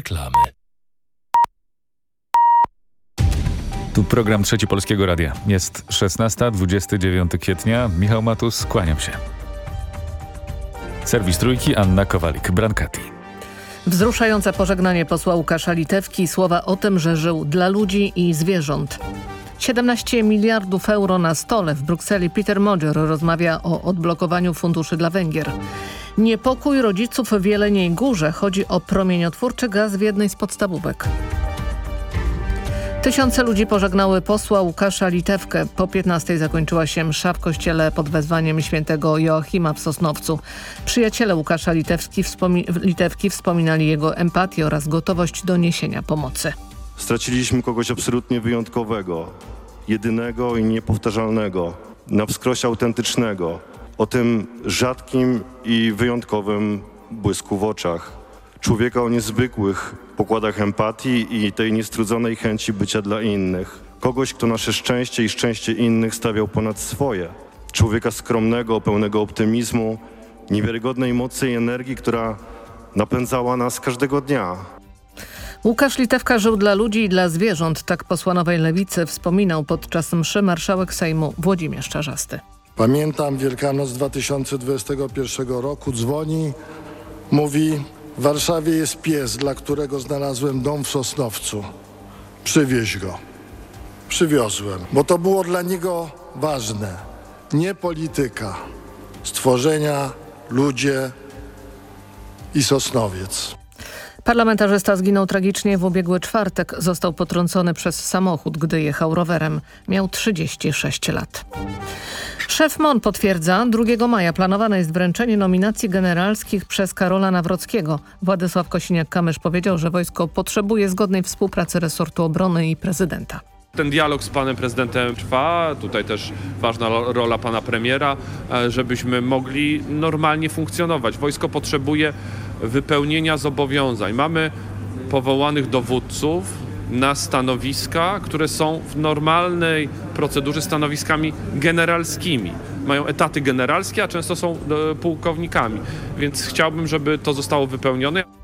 Reklamy. Tu program Trzeci Polskiego Radia. Jest 16, 29 kwietnia. Michał Matus, kłaniam się. Serwis Trójki, Anna Kowalik, Brankati. Wzruszające pożegnanie posła Łukasza Litewki, słowa o tym, że żył dla ludzi i zwierząt. 17 miliardów euro na stole w Brukseli. Peter Modger rozmawia o odblokowaniu funduszy dla Węgier. Niepokój rodziców w Jeleniej Górze. Chodzi o promieniotwórczy gaz w jednej z podstawówek. Tysiące ludzi pożegnały posła Łukasza Litewkę. Po 15 zakończyła się msza w kościele pod wezwaniem świętego Joachima w Sosnowcu. Przyjaciele Łukasza Litewski, wspomi Litewki wspominali jego empatię oraz gotowość do niesienia pomocy. Straciliśmy kogoś absolutnie wyjątkowego, jedynego i niepowtarzalnego, na wskroś autentycznego, o tym rzadkim i wyjątkowym błysku w oczach. Człowieka o niezwykłych pokładach empatii i tej niestrudzonej chęci bycia dla innych. Kogoś, kto nasze szczęście i szczęście innych stawiał ponad swoje. Człowieka skromnego, pełnego optymizmu, niewiarygodnej mocy i energii, która napędzała nas każdego dnia. Łukasz Litewka żył dla ludzi i dla zwierząt, tak posła Nowej Lewicy wspominał podczas mszy marszałek Sejmu Włodzimierz Czarzasty. Pamiętam Wielkanoc 2021 roku, dzwoni, mówi w Warszawie jest pies, dla którego znalazłem dom w Sosnowcu. Przywieź go. Przywiozłem, bo to było dla niego ważne. Nie polityka, stworzenia, ludzie i Sosnowiec. Parlamentarzysta zginął tragicznie w ubiegły czwartek. Został potrącony przez samochód, gdy jechał rowerem. Miał 36 lat. Szef MON potwierdza, 2 maja planowane jest wręczenie nominacji generalskich przez Karola Nawrockiego. Władysław Kosiniak-Kamysz powiedział, że wojsko potrzebuje zgodnej współpracy resortu obrony i prezydenta. Ten dialog z panem prezydentem trwa, tutaj też ważna rola pana premiera, e, żebyśmy mogli normalnie funkcjonować. Wojsko potrzebuje wypełnienia zobowiązań. Mamy powołanych dowódców na stanowiska, które są w normalnej procedurze stanowiskami generalskimi. Mają etaty generalskie, a często są e, pułkownikami, więc chciałbym, żeby to zostało wypełnione.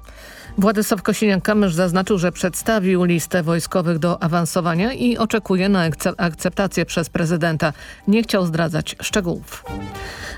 Władysław Kosiniak-Kamysz zaznaczył, że przedstawił listę wojskowych do awansowania i oczekuje na akceptację przez prezydenta. Nie chciał zdradzać szczegółów.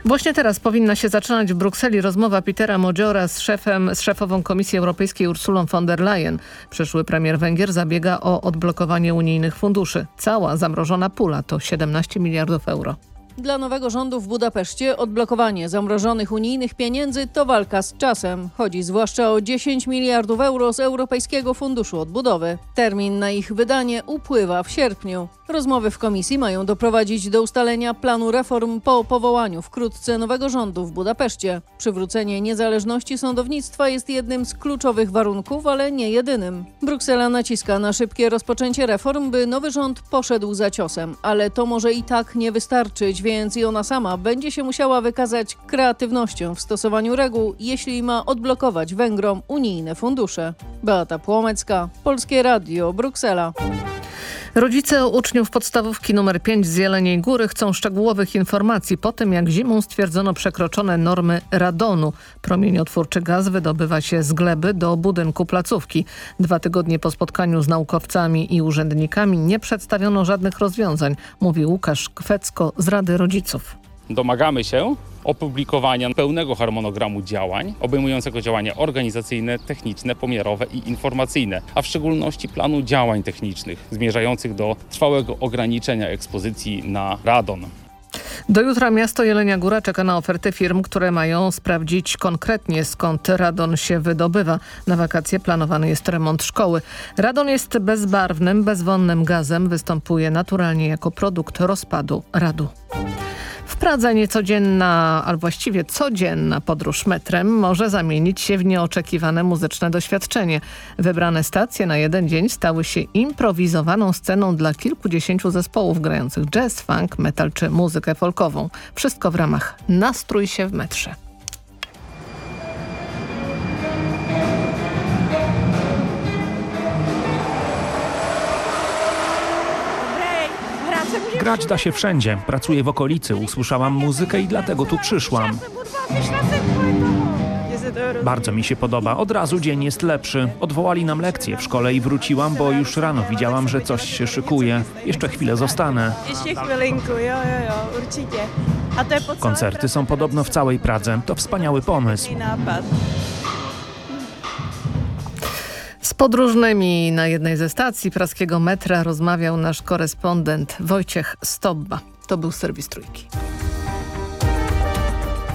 Właśnie teraz powinna się zaczynać w Brukseli rozmowa Petera Modziora z, szefem, z szefową Komisji Europejskiej Ursulą von der Leyen. Przyszły premier Węgier zabiega o odblokowanie unijnych funduszy. Cała zamrożona pula to 17 miliardów euro. Dla nowego rządu w Budapeszcie odblokowanie zamrożonych unijnych pieniędzy to walka z czasem. Chodzi zwłaszcza o 10 miliardów euro z Europejskiego Funduszu Odbudowy. Termin na ich wydanie upływa w sierpniu. Rozmowy w komisji mają doprowadzić do ustalenia planu reform po powołaniu wkrótce nowego rządu w Budapeszcie. Przywrócenie niezależności sądownictwa jest jednym z kluczowych warunków, ale nie jedynym. Bruksela naciska na szybkie rozpoczęcie reform, by nowy rząd poszedł za ciosem, ale to może i tak nie wystarczyć, więc i ona sama będzie się musiała wykazać kreatywnością w stosowaniu reguł, jeśli ma odblokować Węgrom unijne fundusze. Beata Płomecka, Polskie Radio, Bruksela. Rodzice uczniów podstawówki nr 5 z Jeleniej Góry chcą szczegółowych informacji po tym, jak zimą stwierdzono przekroczone normy radonu. Promieniotwórczy gaz wydobywa się z gleby do budynku placówki. Dwa tygodnie po spotkaniu z naukowcami i urzędnikami nie przedstawiono żadnych rozwiązań, mówi Łukasz Kwecko z Rady Rodziców. Domagamy się opublikowania pełnego harmonogramu działań, obejmującego działania organizacyjne, techniczne, pomiarowe i informacyjne, a w szczególności planu działań technicznych zmierzających do trwałego ograniczenia ekspozycji na radon. Do jutra miasto Jelenia Góra czeka na oferty firm, które mają sprawdzić konkretnie skąd radon się wydobywa. Na wakacje planowany jest remont szkoły. Radon jest bezbarwnym, bezwonnym gazem, występuje naturalnie jako produkt rozpadu radu. W Pradze niecodzienna, albo właściwie codzienna podróż metrem może zamienić się w nieoczekiwane muzyczne doświadczenie. Wybrane stacje na jeden dzień stały się improwizowaną sceną dla kilkudziesięciu zespołów grających jazz, funk, metal czy muzykę folkową. Wszystko w ramach Nastrój się w metrze. Grać da się wszędzie. Pracuję w okolicy, usłyszałam muzykę i dlatego tu przyszłam. Bardzo mi się podoba. Od razu dzień jest lepszy. Odwołali nam lekcje w szkole i wróciłam, bo już rano widziałam, że coś się szykuje. Jeszcze chwilę zostanę. Ještě chvilinku, jo, jo, jo, určitě. A to je po celé Koncerty są podobno w całej Pradze. To wspaniały pomysł. Z podróżnymi na jednej ze stacji praskiego metra rozmawiał nasz korespondent Wojciech Stobba. To był serwis Trójki.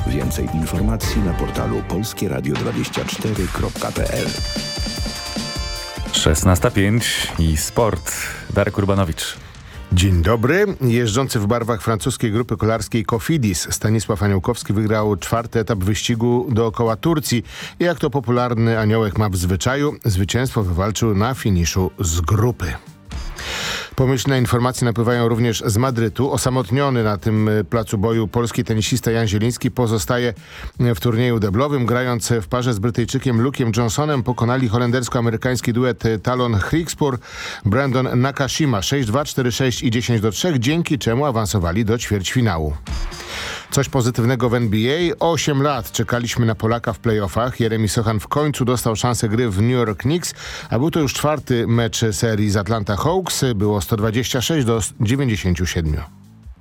Więcej informacji na portalu polskieradio24.pl 16.05 i sport. Darek Urbanowicz. Dzień dobry. Jeżdżący w barwach francuskiej grupy kolarskiej Cofidis Stanisław Aniołkowski wygrał czwarty etap wyścigu dookoła Turcji. Jak to popularny aniołek ma w zwyczaju, zwycięstwo wywalczył na finiszu z grupy. Pomyślne informacje napływają również z Madrytu. Osamotniony na tym y, placu boju polski tenisista Jan Zieliński pozostaje y, w turnieju deblowym. Grając w parze z Brytyjczykiem Luke'em Johnsonem pokonali holendersko-amerykański duet y, Talon Hrikspur, Brandon Nakashima 6-2, 4-6 i 10-3, dzięki czemu awansowali do ćwierćfinału. Coś pozytywnego w NBA. 8 lat czekaliśmy na Polaka w playoffach. Jeremy Sochan w końcu dostał szansę gry w New York Knicks, a był to już czwarty mecz serii z Atlanta Hawks. Było 126 do 97.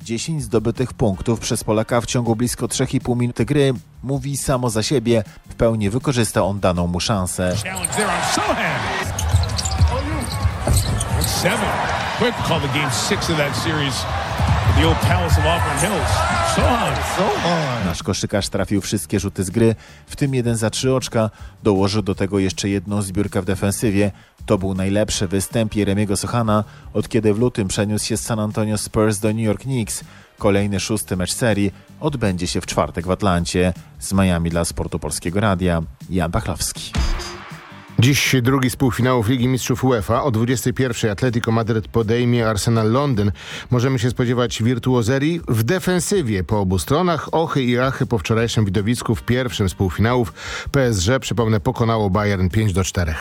10 zdobytych punktów przez Polaka w ciągu blisko 3,5 minuty gry mówi samo za siebie. W pełni wykorzysta on daną mu szansę. Seven. Quick call the game six of that series. Nasz koszykarz trafił wszystkie rzuty z gry, w tym jeden za trzy oczka. Dołożył do tego jeszcze jedną zbiórkę w defensywie. To był najlepszy występ Jeremiego Sochana, od kiedy w lutym przeniósł się z San Antonio Spurs do New York Knicks. Kolejny szósty mecz serii odbędzie się w czwartek w Atlancie. Z Miami dla Sportu Polskiego Radia, Jan Pachlowski. Dziś drugi z półfinałów Ligi Mistrzów UEFA. O 21 Atletico Madryt podejmie Arsenal Londyn. Możemy się spodziewać wirtuozerii w defensywie po obu stronach. Ochy i achy po wczorajszym widowisku w pierwszym z półfinałów. PSG, przypomnę, pokonało Bayern 5 do 4.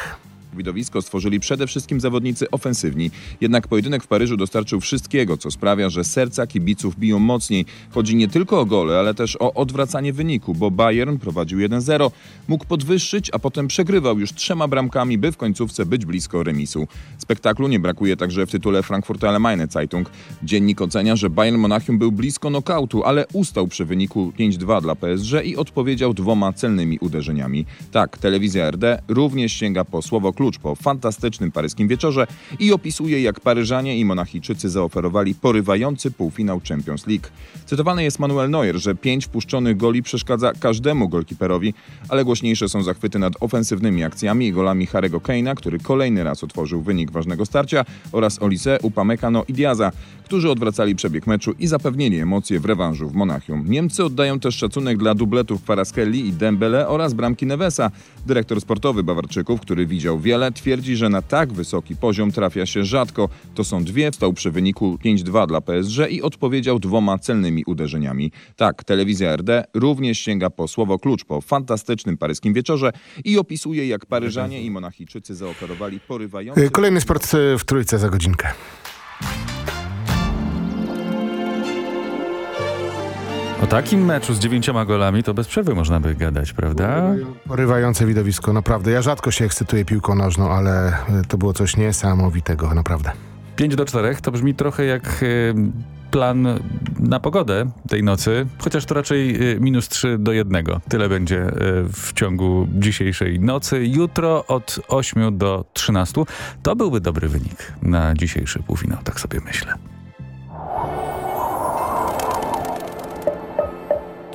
Widowisko stworzyli przede wszystkim zawodnicy ofensywni. Jednak pojedynek w Paryżu dostarczył wszystkiego, co sprawia, że serca kibiców biją mocniej. Chodzi nie tylko o gole, ale też o odwracanie wyniku, bo Bayern prowadził 1-0, mógł podwyższyć, a potem przegrywał już trzema bramkami, by w końcówce być blisko remisu. Spektaklu nie brakuje także w tytule Frankfurter Allgemeine Zeitung. Dziennik ocenia, że Bayern Monachium był blisko nokautu, ale ustał przy wyniku 5-2 dla PSG i odpowiedział dwoma celnymi uderzeniami. Tak, telewizja RD również sięga po słowo klucz po fantastycznym paryskim wieczorze i opisuje, jak Paryżanie i Monachijczycy zaoferowali porywający półfinał Champions League. Cytowany jest Manuel Neuer, że pięć wpuszczonych goli przeszkadza każdemu golkiperowi, ale głośniejsze są zachwyty nad ofensywnymi akcjami i golami Harego Kane'a, który kolejny raz otworzył wynik ważnego starcia, oraz Olise, Upamecano i Diaza, którzy odwracali przebieg meczu i zapewnili emocje w rewanżu w Monachium. Niemcy oddają też szacunek dla dubletów Paraskelli i Dembele oraz bramki Nevesa. Dyrektor sportowy Bawarczyków, który widział wiele, twierdzi, że na tak wysoki poziom trafia się rzadko. To są dwie, stał przy wyniku 5-2 dla PSG i odpowiedział dwoma celnymi uderzeniami. Tak, telewizja RD również sięga po słowo klucz po fantastycznym paryskim wieczorze i opisuje, jak Paryżanie i Monachijczycy zaoferowali porywający... Kolejny sport e, w trójce za godzinkę. O takim meczu z dziewięcioma golami to bez przerwy można by gadać, prawda? Porywające widowisko, naprawdę. Ja rzadko się ekscytuję piłką nożną, ale e, to było coś niesamowitego, naprawdę. 5 do 4 to brzmi trochę jak y, plan na pogodę tej nocy, chociaż to raczej y, minus 3 do 1. Tyle będzie w ciągu dzisiejszej nocy. Jutro od 8 do 13. To byłby dobry wynik na dzisiejszy półfinał, tak sobie myślę.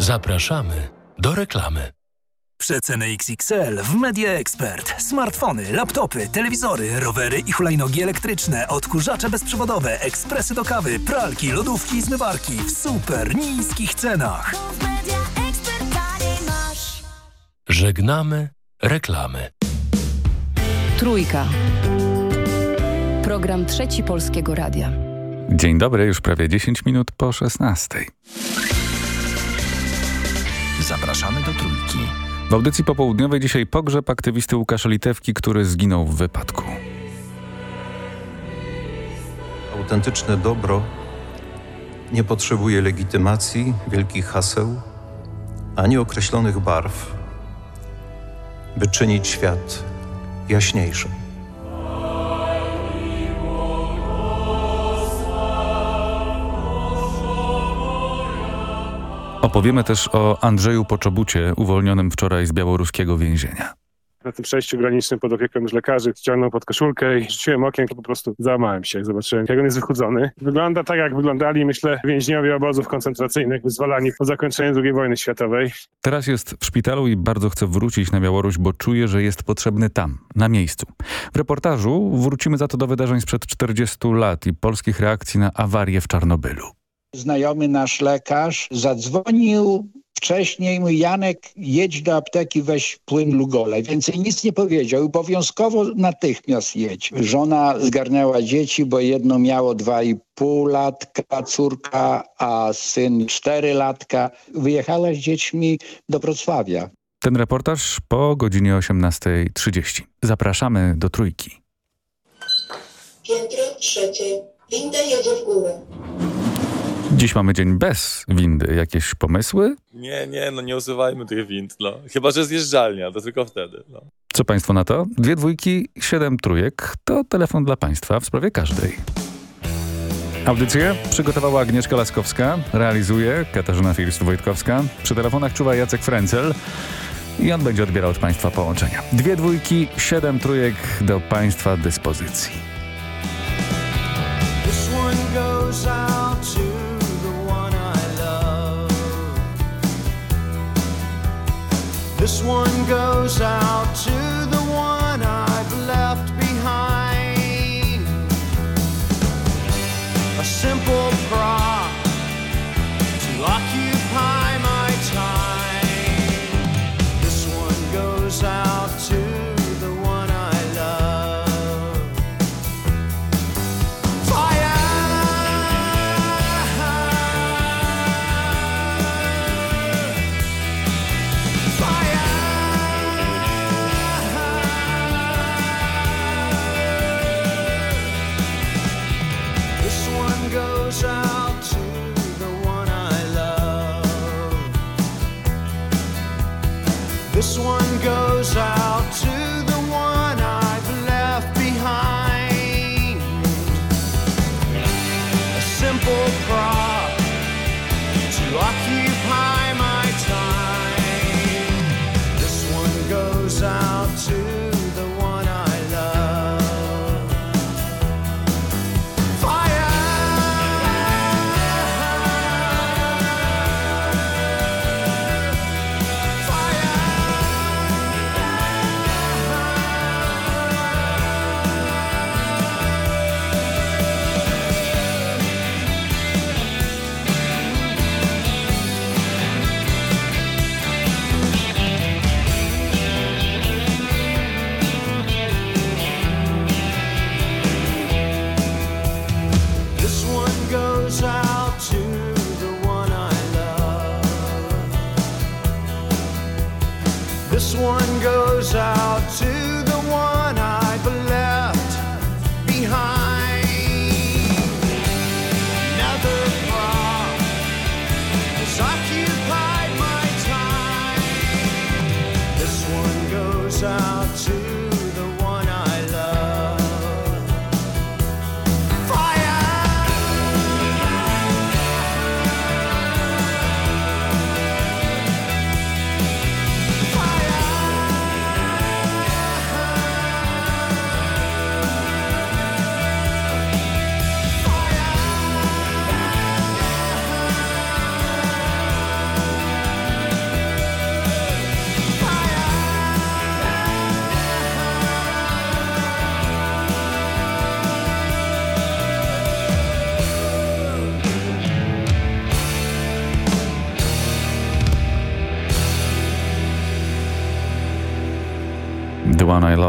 Zapraszamy do reklamy. Przeceny XXL w Media Expert. Smartfony, laptopy, telewizory, rowery i hulajnogi elektryczne, odkurzacze bezprzewodowe, ekspresy do kawy, pralki, lodówki i zmywarki w super niskich cenach. Żegnamy reklamy. Trójka. Program Trzeci Polskiego Radia. Dzień dobry, już prawie 10 minut po 16. Zapraszamy do Trójki. W audycji popołudniowej dzisiaj pogrzeb aktywisty Łukasza Litewki, który zginął w wypadku. Autentyczne dobro nie potrzebuje legitymacji, wielkich haseł, ani określonych barw. by czynić świat jaśniejszym. Opowiemy też o Andrzeju Poczobucie, uwolnionym wczoraj z białoruskiego więzienia. Na tym przejściu granicznym pod opieką już lekarzy ściągnął pod koszulkę i rzuciłem okiem, po prostu załamałem się, jak zobaczyłem, jak on jest wychudzony. Wygląda tak, jak wyglądali, myślę, więźniowie obozów koncentracyjnych wyzwalani po zakończeniu II wojny światowej. Teraz jest w szpitalu i bardzo chce wrócić na Białoruś, bo czuje, że jest potrzebny tam, na miejscu. W reportażu wrócimy za to do wydarzeń sprzed 40 lat i polskich reakcji na awarię w Czarnobylu. Znajomy nasz lekarz zadzwonił wcześniej, mój Janek, jedź do apteki, weź płyn Lugole. Więcej nic nie powiedział. Obowiązkowo natychmiast jedź. Żona zgarniała dzieci, bo jedno miało dwa i pół latka, córka, a syn cztery latka. Wyjechała z dziećmi do Wrocławia. Ten reportaż po godzinie 18.30. Zapraszamy do Trójki. Piętro trzecie. Winda jedzie w górę. Dziś mamy dzień bez windy. Jakieś pomysły? Nie, nie, no nie usuwajmy tych wind, no. Chyba, że zjeżdżalnia, to tylko wtedy, no. Co państwo na to? Dwie dwójki, siedem trójek. To telefon dla państwa w sprawie każdej. Audycję przygotowała Agnieszka Laskowska, realizuje Katarzyna First-Wojtkowska. Przy telefonach czuwa Jacek Frencel i on będzie odbierał od państwa połączenia. Dwie dwójki, siedem trójek do państwa dyspozycji. This one goes out to the one I've left behind. A simple prop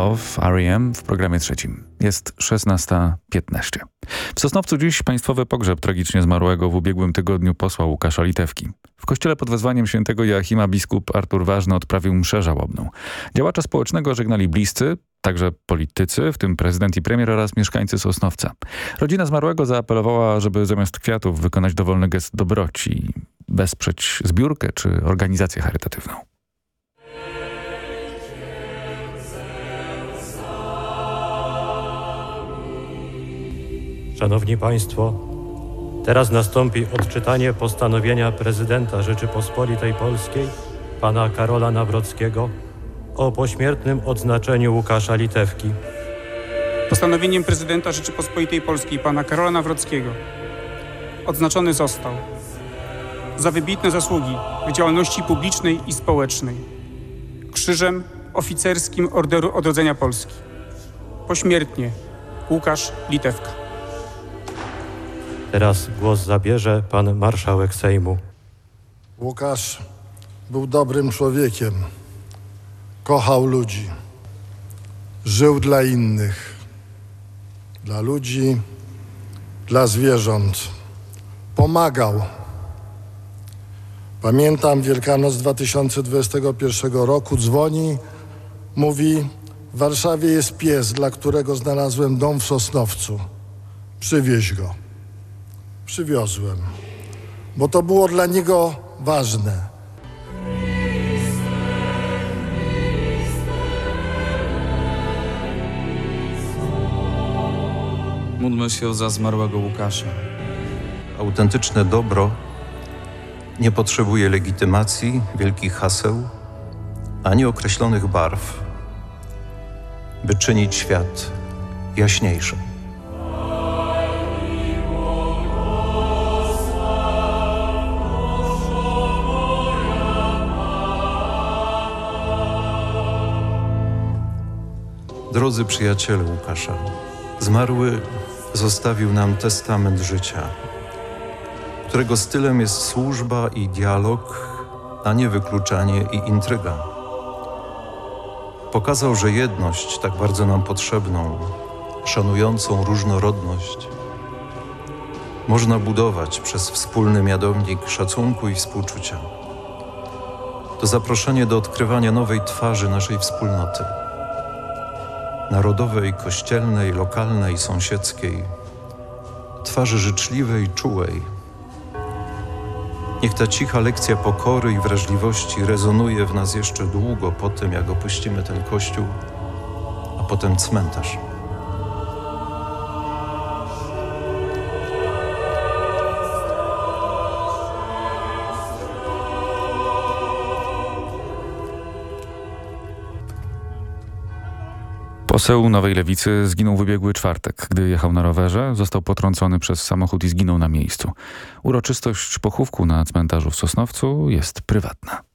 Love, R.E.M. w programie trzecim. Jest 16.15. W Sosnowcu dziś państwowy pogrzeb tragicznie zmarłego w ubiegłym tygodniu posła Łukasza Litewki. W kościele pod wezwaniem świętego Joachima biskup Artur Ważny odprawił mszę żałobną. Działacza społecznego żegnali bliscy, także politycy, w tym prezydent i premier oraz mieszkańcy Sosnowca. Rodzina zmarłego zaapelowała, żeby zamiast kwiatów wykonać dowolny gest dobroci, wesprzeć zbiórkę czy organizację charytatywną. Szanowni Państwo, teraz nastąpi odczytanie postanowienia prezydenta Rzeczypospolitej Polskiej, pana Karola Nawrockiego, o pośmiertnym odznaczeniu Łukasza Litewki. Postanowieniem prezydenta Rzeczypospolitej Polskiej pana Karola Nawrockiego odznaczony został za wybitne zasługi w działalności publicznej i społecznej Krzyżem Oficerskim Orderu Odrodzenia Polski. Pośmiertnie Łukasz Litewka. Teraz głos zabierze pan marszałek Sejmu. Łukasz był dobrym człowiekiem. Kochał ludzi. Żył dla innych. Dla ludzi, dla zwierząt. Pomagał. Pamiętam Wielkanoc 2021 roku. Dzwoni, mówi: W Warszawie jest pies, dla którego znalazłem dom w Sosnowcu. Przywieź go. Przywiozłem, bo to było dla niego ważne. Módlmy się za zmarłego Łukasza. Autentyczne dobro nie potrzebuje legitymacji, wielkich haseł, ani określonych barw, by czynić świat jaśniejszym. Drodzy przyjaciele Łukasza, zmarły zostawił nam testament życia, którego stylem jest służba i dialog, a nie wykluczanie i intryga. Pokazał, że jedność, tak bardzo nam potrzebną, szanującą różnorodność, można budować przez wspólny mianownik szacunku i współczucia. To zaproszenie do odkrywania nowej twarzy naszej wspólnoty narodowej, kościelnej, lokalnej, sąsiedzkiej, twarzy życzliwej, czułej. Niech ta cicha lekcja pokory i wrażliwości rezonuje w nas jeszcze długo po tym, jak opuścimy ten kościół, a potem cmentarz. Poseł Nowej Lewicy zginął w ubiegły czwartek. Gdy jechał na rowerze, został potrącony przez samochód i zginął na miejscu. Uroczystość pochówku na cmentarzu w Sosnowcu jest prywatna.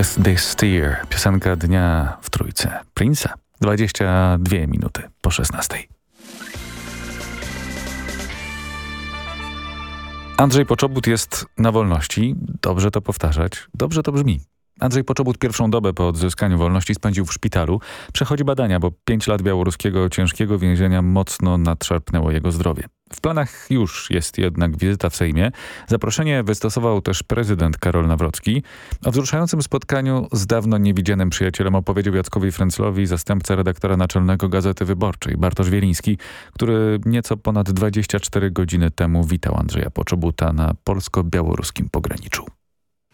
This Steer, piosenka dnia w trójce. Prince'a. 22 minuty po 16. Andrzej Poczobut jest na wolności. Dobrze to powtarzać. Dobrze to brzmi. Andrzej Poczobut pierwszą dobę po odzyskaniu wolności spędził w szpitalu. Przechodzi badania, bo pięć lat białoruskiego ciężkiego więzienia mocno nadszarpnęło jego zdrowie. W planach już jest jednak wizyta w Sejmie. Zaproszenie wystosował też prezydent Karol Nawrocki. O wzruszającym spotkaniu z dawno niewidzianym przyjacielem opowiedział Jackowi Fręclowi zastępca redaktora naczelnego Gazety Wyborczej Bartosz Wieliński, który nieco ponad 24 godziny temu witał Andrzeja Poczobuta na polsko-białoruskim pograniczu.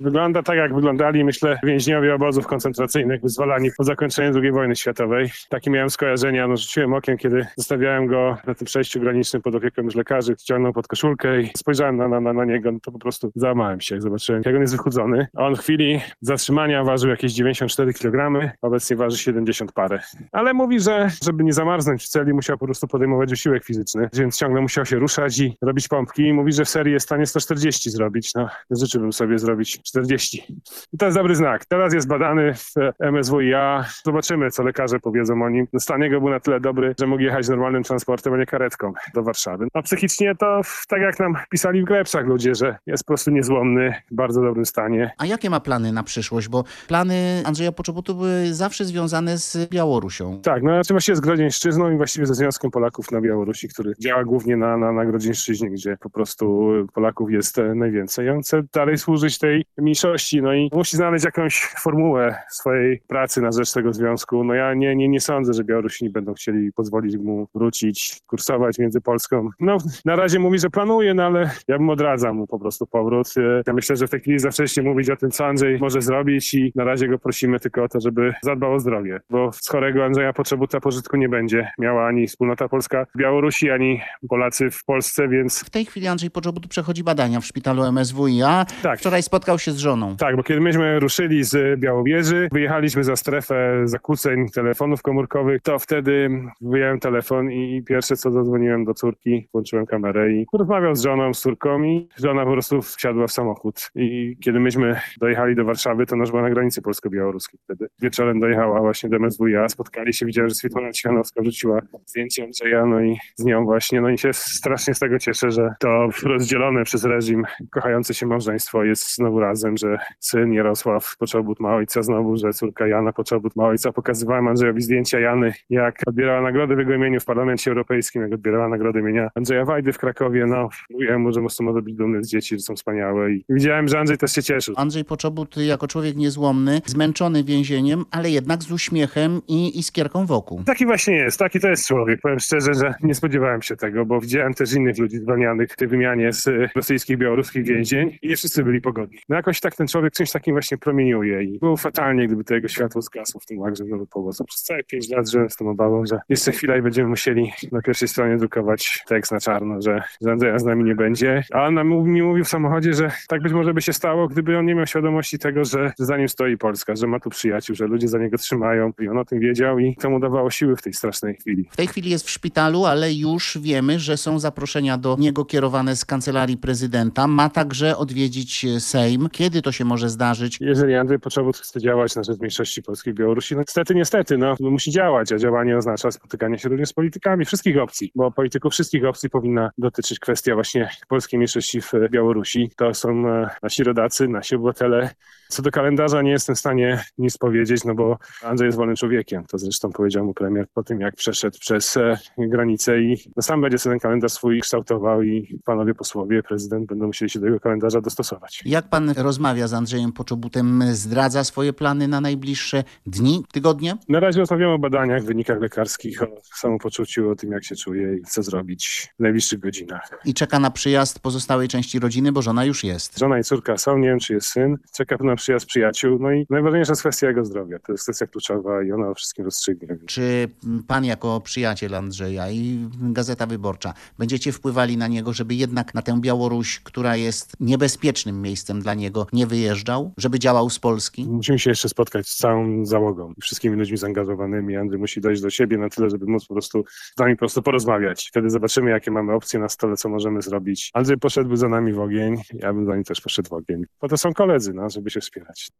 Wygląda tak, jak wyglądali, myślę, więźniowie obozów koncentracyjnych wyzwalani po zakończeniu II wojny światowej. Takie miałem skojarzenia, no rzuciłem okiem, kiedy zostawiałem go na tym przejściu granicznym pod opieką już lekarzy, ściągnął pod koszulkę i spojrzałem na, na, na, niego, no to po prostu załamałem się, zobaczyłem, jak on jest wychudzony. On w chwili zatrzymania ważył jakieś 94 kg, obecnie waży 70 parę. Ale mówi, że żeby nie zamarznąć w celi, musiał po prostu podejmować wysiłek fizyczny, więc ciągle musiał się ruszać i robić pompki. I mówi, że w serii jest w stanie 140 zrobić. No, życzyłbym sobie zrobić 40. I to jest dobry znak. Teraz jest badany w MSWiA. Zobaczymy, co lekarze powiedzą o nim. Stan jego był na tyle dobry, że mógł jechać normalnym transportem, a nie karetką do Warszawy. A psychicznie to tak jak nam pisali w Glepszach ludzie, że jest po prostu niezłomny, w bardzo dobrym stanie. A jakie ma plany na przyszłość? Bo plany Andrzeja Poczobutu były zawsze związane z Białorusią. Tak, no znaczy właściwie z Grodzieńszczyzną i właściwie ze Związkiem Polaków na Białorusi, który działa głównie na, na, na Grodzieńszczyźnie, gdzie po prostu Polaków jest e, najwięcej. I on chce dalej służyć tej mniejszości, no i musi znaleźć jakąś formułę swojej pracy na rzecz tego związku. No ja nie, nie, nie sądzę, że Białorusini będą chcieli pozwolić mu wrócić, kursować między Polską. No na razie mówi, że planuje, no ale ja bym odradzał mu po prostu powrót. Ja myślę, że w tej chwili za wcześnie mówić o tym, co Andrzej może zrobić i na razie go prosimy tylko o to, żeby zadbał o zdrowie, bo z chorego Andrzeja Poczobuta pożytku nie będzie miała ani wspólnota polska w Białorusi, ani Polacy w Polsce, więc W tej chwili Andrzej Poczobut przechodzi badania w szpitalu MSWiA. Tak. Wczoraj spotkał się z żoną. Tak, bo kiedy myśmy ruszyli z Białowieży, wyjechaliśmy za strefę zakłóceń telefonów komórkowych, to wtedy wyjąłem telefon i pierwsze co zadzwoniłem do córki, włączyłem kamerę i rozmawiał z żoną, z córką i żona po prostu wsiadła w samochód. I kiedy myśmy dojechali do Warszawy, to już była na granicy polsko-białoruskiej wtedy. Wieczorem dojechała właśnie do MSWiA, spotkali się, widziałem, że Swietlana Cichanowska wrzuciła zdjęcie Andrzeja, no i z nią właśnie, no i się strasznie z tego cieszę, że to rozdzielone przez reżim kochające się małżeństwo jest znowu razem, że syn Jarosław Poczobut ma ojca znowu, że córka Jana Poczobut ma ojca. Pokazywałem Andrzejowi zdjęcia Jany, jak odbierała nagrodę w jego imieniu w Parlamencie Europejskim, jak odbierała nagrodę imienia Andrzeja Wajdy w Krakowie. No, mówiłem mu, że może być dumny z dzieci, że są wspaniałe i widziałem, że Andrzej też się cieszył. Andrzej Poczobut jako człowiek niezłomny, zmęczony więzieniem, ale jednak z uśmiechem i iskierką wokół. Taki właśnie jest, taki to jest człowiek. Powiem szczerze, że nie spodziewałem się tego, bo widziałem też innych ludzi zwalnianych w tej wymianie z rosyjskich, białoruskich więzień i nie wszyscy byli pogodni. No jakoś tak ten człowiek czymś takim właśnie promieniuje i było fatalnie, gdyby to jego światło zgasło w tym łagrze nowy powóz. Przez całe pięć lat żyłem z tą obawą, że jeszcze chwila i będziemy musieli na pierwszej stronie drukować tekst na czarno, że, że Andrzeja z nami nie będzie. A on mi mówił w samochodzie, że tak być może by się stało, gdyby on nie miał świadomości tego, że, za nim stoi Polska, że ma tu przyjaciół, że ludzie za niego trzymają i on o tym wiedział i to mu dawało siły w tej strasznej chwili. W tej chwili jest w szpitalu, ale już wiemy, że są zaproszenia do niego kierowane z kancelarii prezydenta. Ma także odwiedzić Sejm. Kiedy to się może zdarzyć? Jeżeli Andrzej Poczobut chce działać na rzecz mniejszości polskiej Białorusi, no niestety, niestety, no musi działać, a działanie oznacza spotykanie się również z politykami wszystkich opcji, bo polityków wszystkich opcji powinna dotyczyć kwestia właśnie polskiej mniejszości w Białorusi. To są e, nasi rodacy, nasi obywatele. Co do kalendarza nie jestem w stanie nic powiedzieć, no bo Andrzej jest wolnym człowiekiem. To zresztą powiedział mu premier po tym, jak przeszedł przez e, granicę i no, sam będzie sobie ten kalendarz swój kształtował i panowie posłowie, prezydent będą musieli się do jego kalendarza dostosować. Jak pan rozmawia z Andrzejem Poczobutem? Zdradza swoje plany na najbliższe dni, tygodnie? Na razie rozmawiamy o badaniach, wynikach lekarskich, o samopoczuciu, o tym, jak się czuje i co zrobić w najbliższych godzinach. I czeka na przyjazd pozostałej części rodziny, bo żona już jest. Żona i córka są, nie wiem, czy jest syn. Czeka na przyjazd przyjaciół. No i najważniejsza jest kwestia jego zdrowia. To jest kwestia kluczowa i ona o wszystkim rozstrzygnie. Czy pan jako przyjaciel Andrzeja i Gazeta Wyborcza będziecie wpływali na niego, żeby jednak na tę Białoruś, która jest niebezpiecznym miejscem dla niego, nie wyjeżdżał? Żeby działał z Polski? Musimy się jeszcze spotkać z całą załogą, wszystkimi ludźmi zaangażowanymi. Andrzej musi dojść do siebie na tyle, żeby móc po prostu z nami po prostu porozmawiać. Wtedy zobaczymy, jakie mamy opcje na stole, co możemy zrobić. Andrzej poszedłby za nami w ogień, ja bym za nim też poszedł w ogień. Po to są koledzy, no, żeby się wspierać.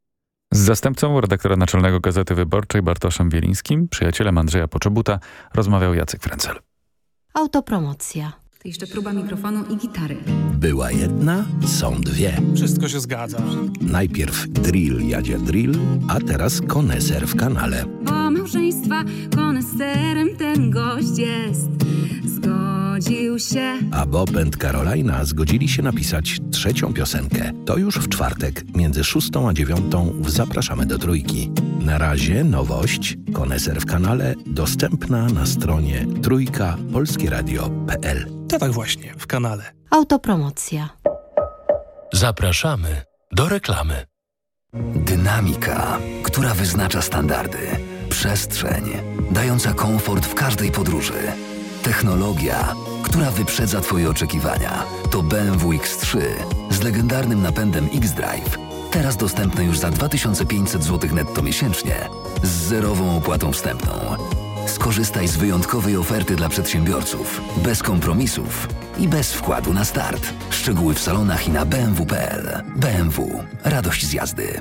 Z zastępcą redaktora naczelnego Gazety Wyborczej Bartoszem Wielińskim, przyjacielem Andrzeja Poczobuta, rozmawiał Jacek Frencel. Autopromocja. To jeszcze próba mikrofonu i gitary. Była jedna, są dwie. Wszystko się zgadza. Najpierw drill jadzie drill, a teraz koneser w kanale. O małżeństwa koneserem ten gość jest. Zgodził się. A Bob and Carolina zgodzili się napisać trzecią piosenkę. To już w czwartek, między szóstą a dziewiątą w Zapraszamy do Trójki. Na razie nowość, koneser w kanale, dostępna na stronie trójkapolskieradio.pl. To tak właśnie, w kanale. Autopromocja. Zapraszamy do reklamy. Dynamika, która wyznacza standardy. Przestrzeń, dająca komfort w każdej podróży. Technologia, która wyprzedza Twoje oczekiwania. To BMW X3 z legendarnym napędem X-Drive. Teraz dostępne już za 2500 zł netto miesięcznie z zerową opłatą wstępną. Skorzystaj z wyjątkowej oferty dla przedsiębiorców, bez kompromisów i bez wkładu na start. Szczegóły w salonach i na bmw.pl. BMW. Radość z jazdy.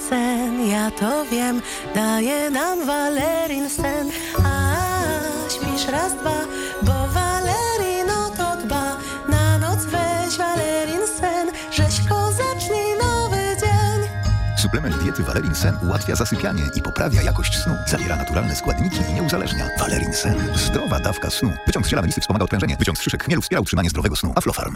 ja to wiem, daje nam Valerin sen. A śpisz raz, dwa, bo Valerin o to dba. Na noc weź Valerin sen, rzeźko zacznij nowy dzień. Suplement diety Valerin Sen ułatwia zasypianie i poprawia jakość snu. Zawiera naturalne składniki i nie uzależnia. Sen. Zdrowa dawka snu. Wyciąg z ziela melisy wspomaga odprężenie. Wyciąg z szyszek chmielu wspiera utrzymanie zdrowego snu. Aflofarm.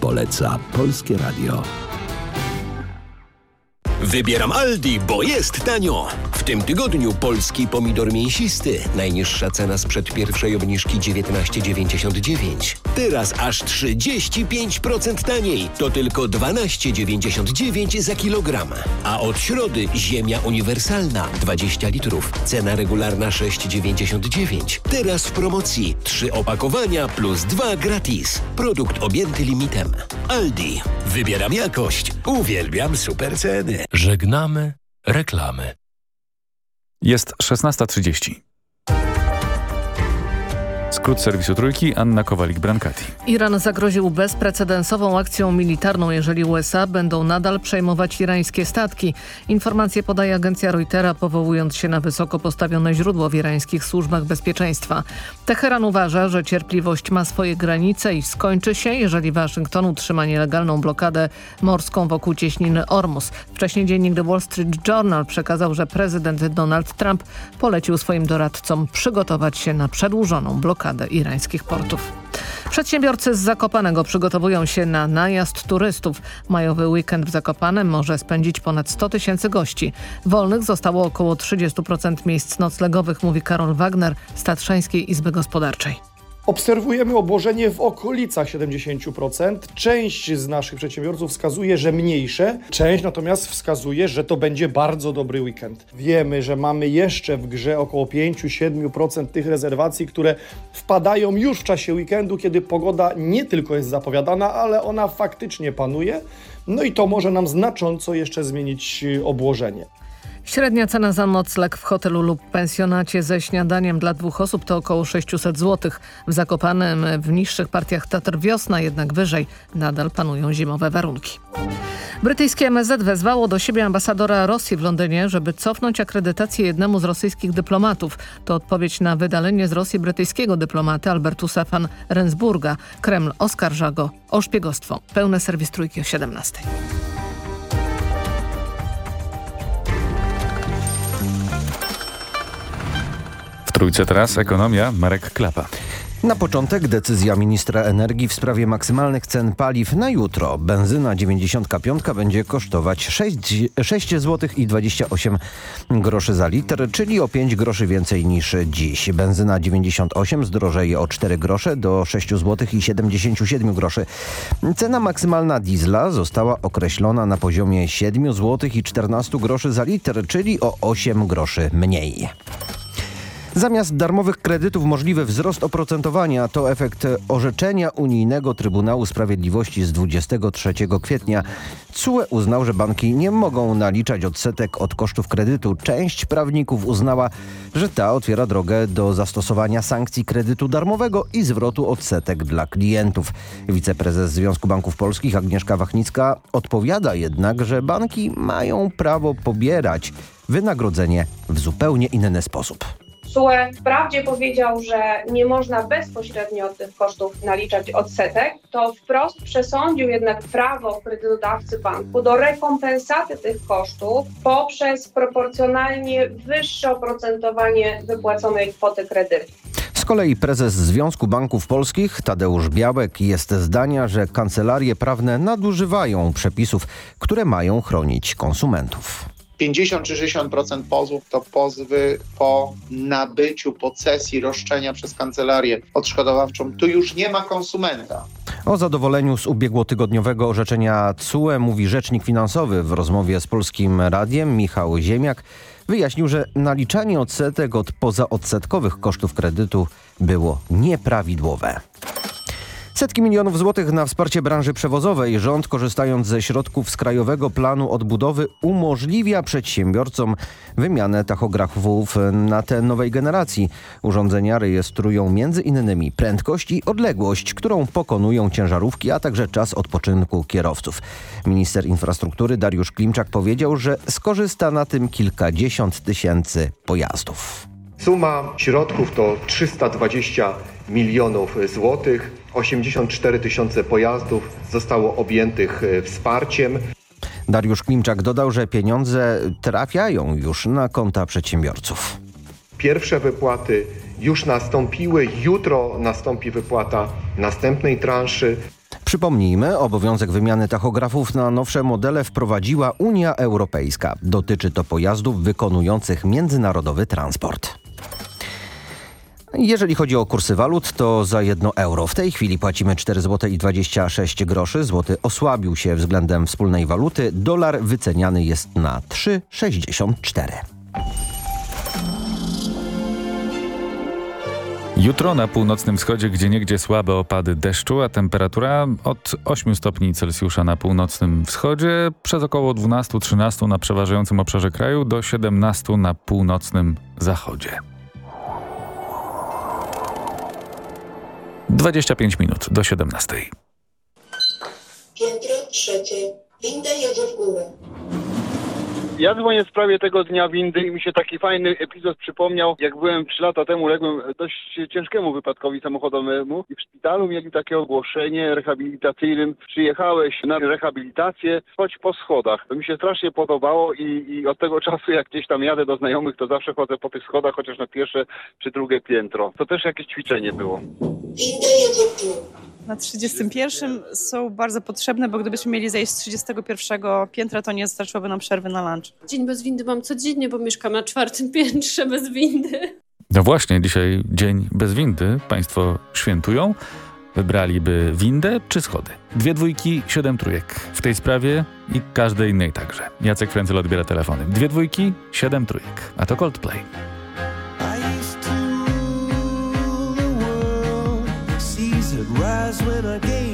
Poleca Polskie Radio. Wybieram Aldi, bo jest tanio. W tym tygodniu polski pomidor mięsisty. Najniższa cena sprzed pierwszej obniżki 19,99. Teraz aż 35% taniej. To tylko 12,99 za kilogram. A od środy ziemia uniwersalna 20 litrów. Cena regularna 6,99. Teraz w promocji 3 opakowania plus 2 gratis. Produkt objęty limitem. Aldi. Wybieram jakość. Uwielbiam super ceny. Żegnamy reklamy. Jest 16.30. Skrót serwisu Trójki, Anna Kowalik-Brankati. Iran zagroził bezprecedensową akcją militarną, jeżeli USA będą nadal przejmować irańskie statki. Informacje podaje agencja Reutera, powołując się na wysoko postawione źródło w irańskich służbach bezpieczeństwa. Teheran uważa, że cierpliwość ma swoje granice i skończy się, jeżeli Waszyngton utrzyma nielegalną blokadę morską wokół cieśniny Ormus. Wcześniej dziennik The Wall Street Journal przekazał, że prezydent Donald Trump polecił swoim doradcom przygotować się na przedłużoną blokadę irańskich portów. Przedsiębiorcy z Zakopanego przygotowują się na najazd turystów. Majowy weekend w Zakopanem może spędzić ponad 100 tysięcy gości. Wolnych zostało około 30% miejsc noclegowych, mówi Karol Wagner z Tatrzańskiej Izby Gospodarczej. Obserwujemy obłożenie w okolicach 70%. Część z naszych przedsiębiorców wskazuje, że mniejsze, część natomiast wskazuje, że to będzie bardzo dobry weekend. Wiemy, że mamy jeszcze w grze około 5-7% tych rezerwacji, które wpadają już w czasie weekendu, kiedy pogoda nie tylko jest zapowiadana, ale ona faktycznie panuje. No i to może nam znacząco jeszcze zmienić obłożenie. Średnia cena za nocleg w hotelu lub pensjonacie ze śniadaniem dla dwóch osób to około 600 zł. W Zakopanem w niższych partiach Tatr wiosna, jednak wyżej nadal panują zimowe warunki. Brytyjskie MSZ wezwało do siebie ambasadora Rosji w Londynie, żeby cofnąć akredytację jednemu z rosyjskich dyplomatów. To odpowiedź na wydalenie z Rosji brytyjskiego dyplomaty Albertusa van Rensburga. Kreml oskarża go o szpiegostwo. Pełne serwis trójki o 17. trójce teraz ekonomia, Marek Klapa. Na początek decyzja ministra energii w sprawie maksymalnych cen paliw na jutro. Benzyna 95 będzie kosztować 6, 6 zł i 28 groszy za litr, czyli o 5 groszy więcej niż dziś. Benzyna 98 zdrożeje o 4 grosze do 6 zł i 77 groszy. Cena maksymalna diesla została określona na poziomie 7 zł i 14 groszy za litr, czyli o 8 groszy mniej. Zamiast darmowych kredytów możliwy wzrost oprocentowania to efekt orzeczenia Unijnego Trybunału Sprawiedliwości z 23 kwietnia. CUE uznał, że banki nie mogą naliczać odsetek od kosztów kredytu. Część prawników uznała, że ta otwiera drogę do zastosowania sankcji kredytu darmowego i zwrotu odsetek dla klientów. Wiceprezes Związku Banków Polskich Agnieszka Wachnicka odpowiada jednak, że banki mają prawo pobierać wynagrodzenie w zupełnie inny sposób. TSUE wprawdzie powiedział, że nie można bezpośrednio od tych kosztów naliczać odsetek, to wprost przesądził jednak prawo kredytodawcy banku do rekompensaty tych kosztów poprzez proporcjonalnie wyższe oprocentowanie wypłaconej kwoty kredytu. Z kolei prezes Związku Banków Polskich Tadeusz Białek jest zdania, że kancelarie prawne nadużywają przepisów, które mają chronić konsumentów. 50 czy 60% pozwów to pozwy po nabyciu, po cesji roszczenia przez kancelarię odszkodowawczą. Tu już nie ma konsumenta. O zadowoleniu z ubiegłotygodniowego orzeczenia CUE mówi rzecznik finansowy w rozmowie z Polskim Radiem Michał Ziemiak. Wyjaśnił, że naliczanie odsetek od pozaodsetkowych kosztów kredytu było nieprawidłowe. Setki milionów złotych na wsparcie branży przewozowej. Rząd, korzystając ze środków z Krajowego Planu Odbudowy, umożliwia przedsiębiorcom wymianę tachografów na te nowej generacji. Urządzenia rejestrują m.in. prędkość i odległość, którą pokonują ciężarówki, a także czas odpoczynku kierowców. Minister infrastruktury Dariusz Klimczak powiedział, że skorzysta na tym kilkadziesiąt tysięcy pojazdów. Suma środków to 320 milionów złotych. 84 tysiące pojazdów zostało objętych e, wsparciem. Dariusz Klimczak dodał, że pieniądze trafiają już na konta przedsiębiorców. Pierwsze wypłaty już nastąpiły. Jutro nastąpi wypłata następnej transzy. Przypomnijmy, obowiązek wymiany tachografów na nowsze modele wprowadziła Unia Europejska. Dotyczy to pojazdów wykonujących międzynarodowy transport. Jeżeli chodzi o kursy walut, to za 1 euro w tej chwili płacimy 4 zł i 26 groszy. Złoty osłabił się względem wspólnej waluty. Dolar wyceniany jest na 3,64. Jutro na północnym wschodzie gdzie niegdzie słabe opady deszczu, a temperatura od 8 stopni Celsjusza na północnym wschodzie, przez około 12-13 na przeważającym obszarze kraju, do 17 na północnym zachodzie. 25 minut do 17. Piętro trzecie. Winda jedzie w górę. Ja dzwonię w sprawie tego dnia windy i mi się taki fajny epizod przypomniał, jak byłem 3 lata temu, uległem dość ciężkiemu wypadkowi samochodowemu i w szpitalu mieli takie ogłoszenie rehabilitacyjnym. Przyjechałeś na rehabilitację, chodź po schodach. To mi się strasznie podobało i, i od tego czasu, jak gdzieś tam jadę do znajomych, to zawsze chodzę po tych schodach, chociaż na pierwsze czy drugie piętro. To też jakieś ćwiczenie było. Na 31 są bardzo potrzebne, bo gdybyśmy mieli zejść z 31 piętra, to nie starczyłoby nam przerwy na lunch. Dzień bez windy mam codziennie, bo mieszkam na czwartym piętrze bez windy. No właśnie, dzisiaj dzień bez windy. Państwo świętują. Wybraliby windę czy schody? Dwie dwójki, siedem trójek. W tej sprawie i każdej innej także. Jacek Fręcel odbiera telefony. Dwie dwójki, siedem trójek. A to Coldplay. eyes when I gaze.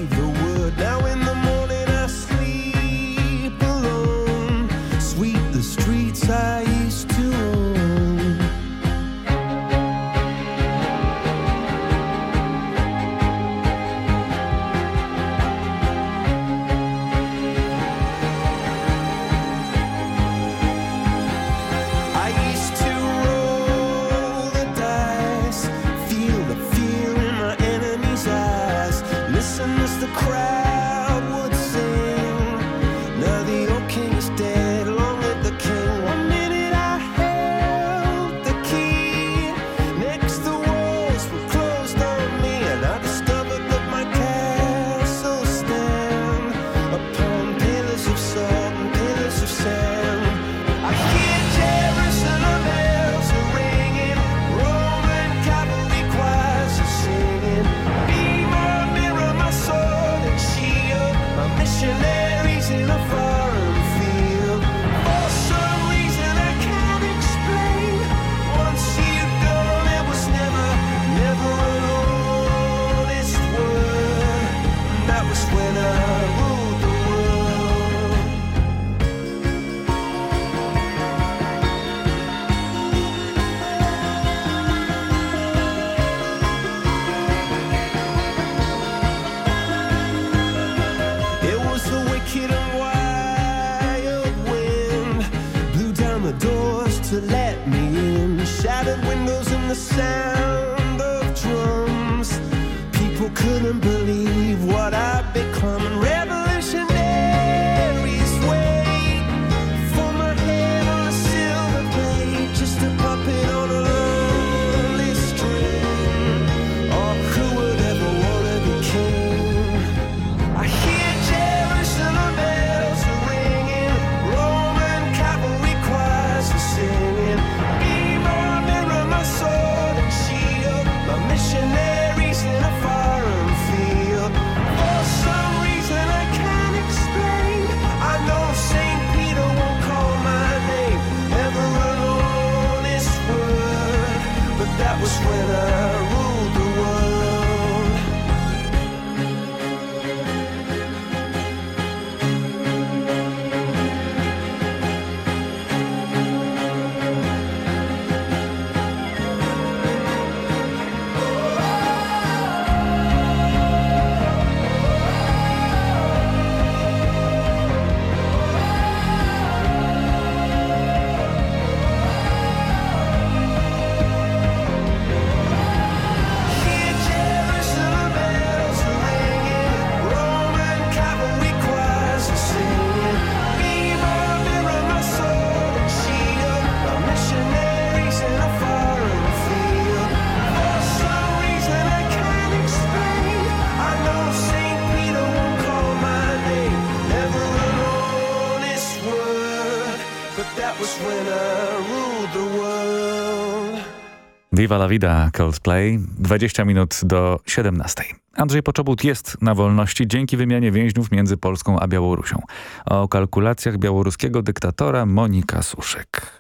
Viva la vida Coldplay, 20 minut do 17. Andrzej Poczobut jest na wolności dzięki wymianie więźniów między Polską a Białorusią. O kalkulacjach białoruskiego dyktatora Monika Suszek.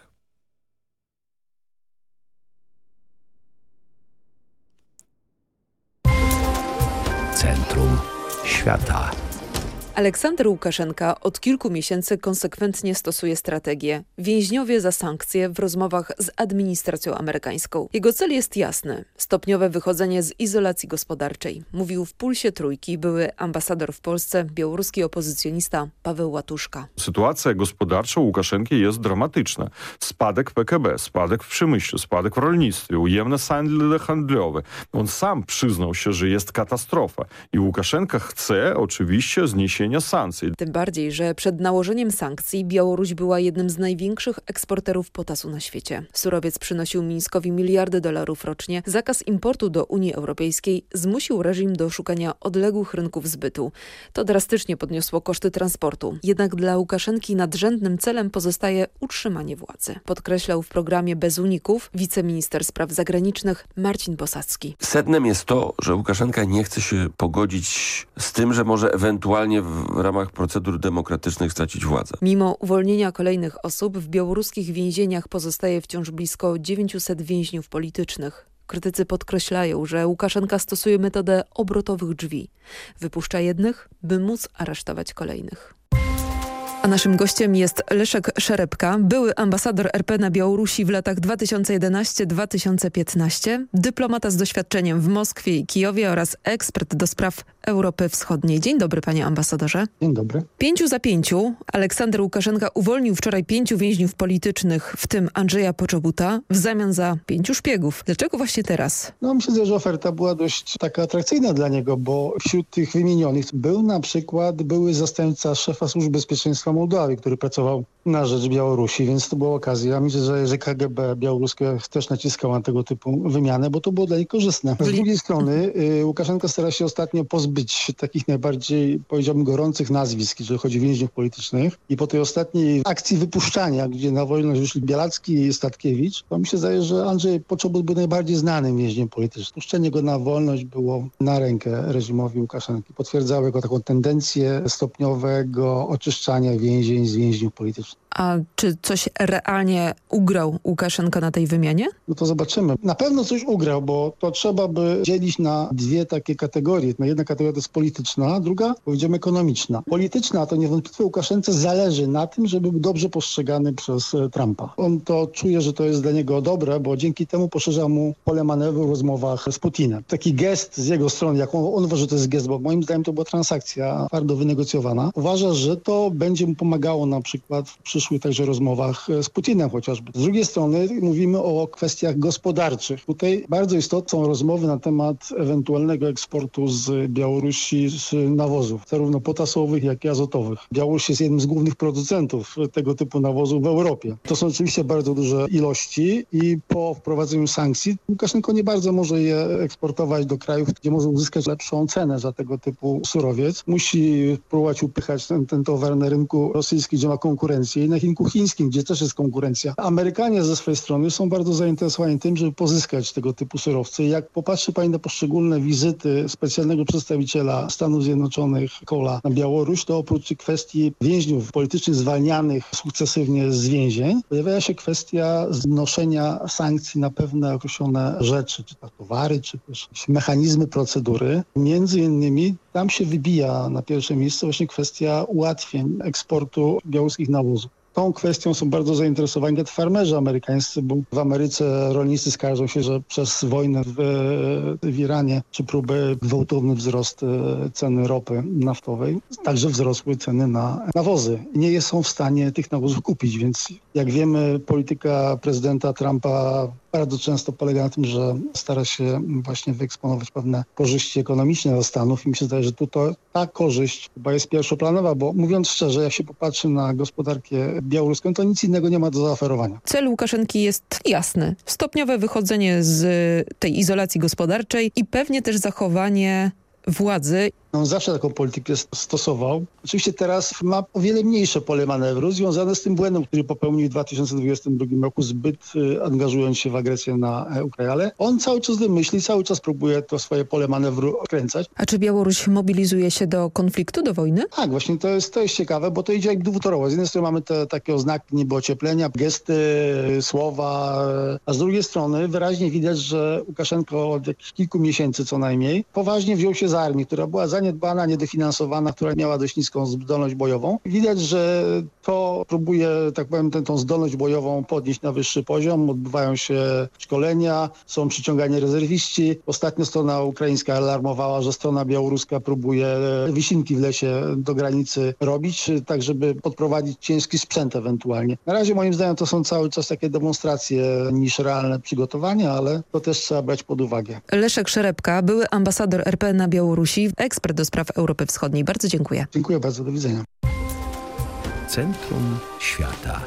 Centrum świata. Aleksander Łukaszenka od kilku miesięcy konsekwentnie stosuje strategię więźniowie za sankcje w rozmowach z administracją amerykańską. Jego cel jest jasny stopniowe wychodzenie z izolacji gospodarczej, mówił w pulsie trójki były ambasador w Polsce, białoruski opozycjonista Paweł Łatuszka. Sytuacja gospodarcza Łukaszenki jest dramatyczna. Spadek PKB, spadek w przemyśle, spadek w rolnictwie, ujemne sangle handlowe. On sam przyznał się, że jest katastrofa i Łukaszenka chce oczywiście zniesienia sankcji. Tym bardziej, że przed nałożeniem sankcji Białoruś była jednym z największych eksporterów potasu na świecie. Surowiec przynosił Mińskowi miliardy dolarów rocznie. Zakaz importu do Unii Europejskiej zmusił reżim do szukania odległych rynków zbytu. To drastycznie podniosło koszty transportu. Jednak dla Łukaszenki nadrzędnym celem pozostaje utrzymanie władzy. Podkreślał w programie Bez Uników wiceminister spraw zagranicznych Marcin Posadzki. Sednem jest to, że Łukaszenka nie chce się pogodzić z tym, że może ewentualnie w ramach procedur demokratycznych stracić władzę. Mimo uwolnienia kolejnych osób w białoruskich więzieniach pozostaje wciąż blisko 900 więźniów politycznych. Krytycy podkreślają, że Łukaszenka stosuje metodę obrotowych drzwi. Wypuszcza jednych, by móc aresztować kolejnych. A naszym gościem jest Leszek Szerepka, były ambasador RP na Białorusi w latach 2011-2015, dyplomata z doświadczeniem w Moskwie i Kijowie oraz ekspert do spraw Europy Wschodniej. Dzień dobry panie ambasadorze. Dzień dobry. Pięciu za pięciu Aleksander Łukaszenka uwolnił wczoraj pięciu więźniów politycznych, w tym Andrzeja Poczobuta, w zamian za pięciu szpiegów. Dlaczego właśnie teraz? No myślę, że oferta była dość taka atrakcyjna dla niego, bo wśród tych wymienionych był na przykład były zastępca szefa Służby Bezpieczeństwa Mołdawii, który pracował na rzecz Białorusi, więc to była okazja. Myślę, że, że KGB białoruskie też naciskało na tego typu wymianę, bo to było dla nich korzystne. Z drugiej strony y, Łukaszenka stara się ostatnio pozbyć takich najbardziej, powiedziałbym, gorących nazwisk, jeżeli chodzi o więźniów politycznych. I po tej ostatniej akcji wypuszczania, gdzie na wolność wyszli Bialacki i Statkiewicz, to mi się zdaje, że Andrzej Poczobut był najbardziej znanym więźniem politycznym. Puszczenie go na wolność było na rękę reżimowi Łukaszenki. Potwierdzało jego taką tendencję stopniowego oczyszczania więzień z więźniów politycznych. A czy coś realnie ugrał Łukaszenka na tej wymianie? No to zobaczymy. Na pewno coś ugrał, bo to trzeba by dzielić na dwie takie kategorie. No jedna kategoria to jest polityczna, druga powiedziałbym ekonomiczna. Polityczna to niewątpliwie Łukaszence zależy na tym, żeby był dobrze postrzegany przez e, Trumpa. On to czuje, że to jest dla niego dobre, bo dzięki temu poszerza mu pole manewru w rozmowach z Putinem. Taki gest z jego strony, jak on, on uważa, że to jest gest, bo moim zdaniem to była transakcja twardo wynegocjowana. Uważa, że to będzie mu pomagało na przykład w przyszłych także rozmowach z Putinem chociażby. Z drugiej strony mówimy o kwestiach gospodarczych. Tutaj bardzo istotne są rozmowy na temat ewentualnego eksportu z Białorusi z nawozów, zarówno potasowych, jak i azotowych. Białoruś jest jednym z głównych producentów tego typu nawozów w Europie. To są oczywiście bardzo duże ilości i po wprowadzeniu sankcji Łukaszenko nie bardzo może je eksportować do krajów, gdzie może uzyskać lepszą cenę za tego typu surowiec. Musi próbować upychać ten, ten towar na rynku rosyjskim, gdzie ma konkurencję i na rynku chińskim, gdzie też jest konkurencja. Amerykanie ze swojej strony są bardzo zainteresowani tym, żeby pozyskać tego typu surowce. Jak popatrzy Pani na poszczególne wizyty specjalnego przedstawiciela Stanów Zjednoczonych Kola na Białoruś, to oprócz kwestii więźniów politycznych zwalnianych sukcesywnie z więzień, pojawia się kwestia znoszenia sankcji na pewne określone rzeczy, czy to towary, czy też mechanizmy procedury. Między innymi tam się wybija na pierwsze miejsce właśnie kwestia ułatwień eksportu białoruskich nawozów. Tą kwestią są bardzo zainteresowani nawet farmerzy amerykańscy, bo w Ameryce rolnicy skarżą się, że przez wojnę w, w Iranie czy próbę gwałtowny wzrost e, ceny ropy naftowej, także wzrosły ceny na nawozy. Nie są w stanie tych nawozów kupić, więc jak wiemy polityka prezydenta Trumpa bardzo często polega na tym, że stara się właśnie wyeksponować pewne korzyści ekonomiczne dla Stanów i mi się zdaje, że tutaj ta korzyść chyba jest pierwszoplanowa, bo mówiąc szczerze, jak się popatrzy na gospodarkę białoruską, to nic innego nie ma do zaoferowania. Cel Łukaszenki jest jasny. Stopniowe wychodzenie z tej izolacji gospodarczej i pewnie też zachowanie władzy On zawsze taką politykę stosował. Oczywiście teraz ma o wiele mniejsze pole manewru związane z tym błędem, który popełnił w 2022 roku, zbyt y, angażując się w agresję na e, Ukrainę. Ale on cały czas myśli, cały czas próbuje to swoje pole manewru okręcać. A czy Białoruś mobilizuje się do konfliktu, do wojny? Tak, właśnie to jest, to jest ciekawe, bo to idzie jak dwutorowo. Z jednej strony mamy te takie oznaki niby ocieplenia, gesty, słowa, a z drugiej strony wyraźnie widać, że Łukaszenko od jakichś kilku miesięcy co najmniej poważnie wziął się za armię, która była zaniedbana, niedofinansowana, która miała dość niską zdolność bojową. Widać, że to próbuje, tak powiem, tę, tą zdolność bojową podnieść na wyższy poziom. Odbywają się szkolenia, są przyciągani rezerwiści. Ostatnio strona ukraińska alarmowała, że strona białoruska próbuje wysinki w lesie do granicy robić, tak żeby podprowadzić ciężki sprzęt ewentualnie. Na razie moim zdaniem to są cały czas takie demonstracje niż realne przygotowania, ale to też trzeba brać pod uwagę. Leszek Szerepka, były ambasador RP na Białorusi, ekspert do spraw Europy Wschodniej. Bardzo dziękuję. Dziękuję bardzo, do widzenia. Centrum Świata.